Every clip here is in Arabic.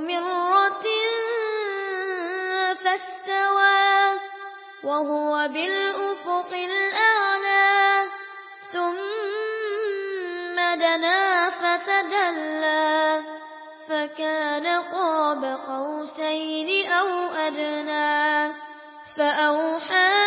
مرة فاستوى وهو بالأفق الأعلى ثم دنا فتدلى فكان قاب قوسين أو أدنى فأوحى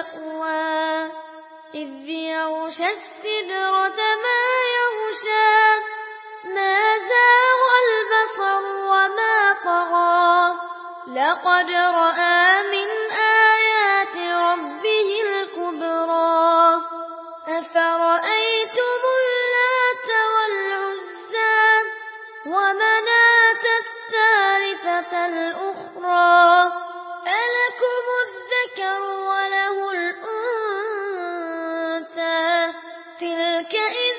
المأوى إذ يغشى السدرة ما يغشى ما زاغ البصر وما طغى لقد رأى من تلك إذا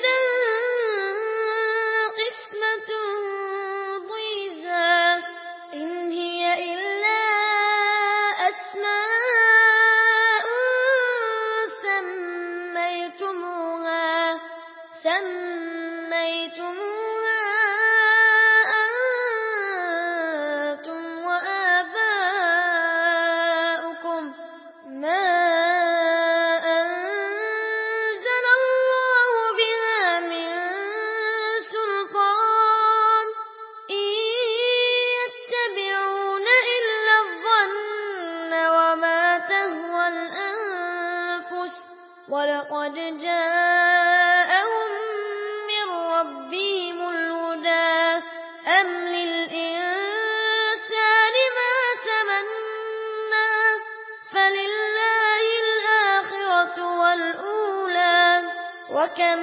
وكم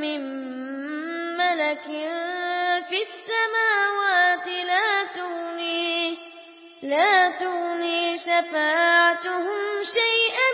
من ملك في السماوات لا تغني لا تغني شفاعتهم شيئا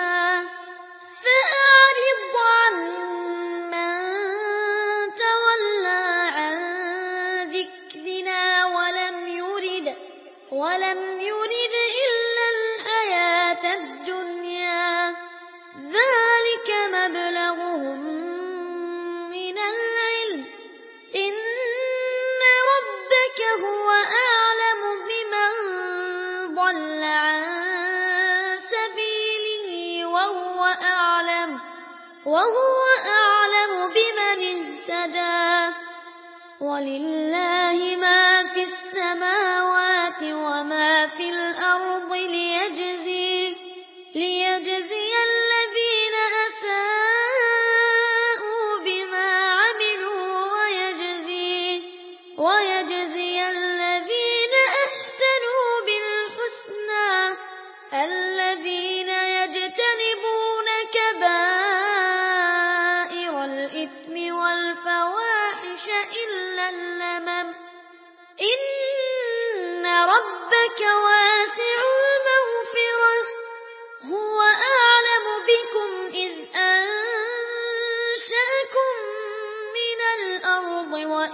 ولم يرد إلا الحياة الدنيا ذلك مبلغهم من العلم إن ربك هو أعلم بمن ضل عن سبيله وهو أعلم وهو أعلم بمن اهتدى ولله ما في السماوات وما في الأرض ليجزي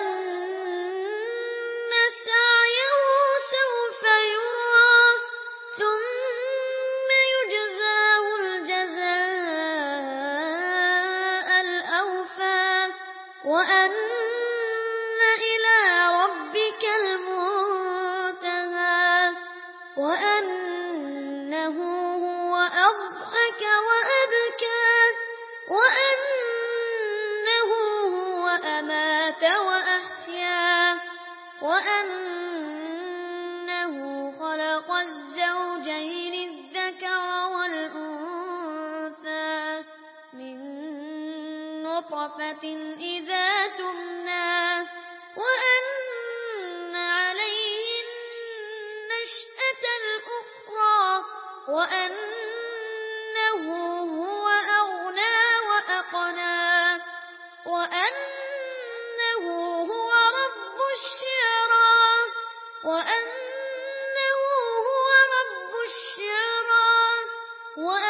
وأن نطفة إذا تمنى وأن عليه النشأة الأخرى وأنه هو أغنى وأقنى وأنه هو رب الشعرى وأنه هو رب الشعرى وأنه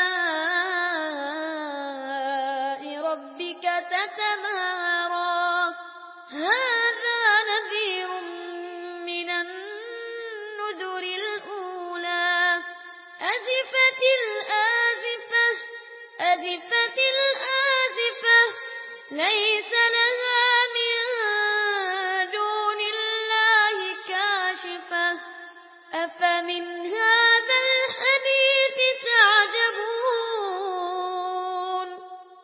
هذا نذير من النذر الأولى. أزفت الآزفة أزفت الآزفة ليس لها من دون الله كاشفة. أفمن هذا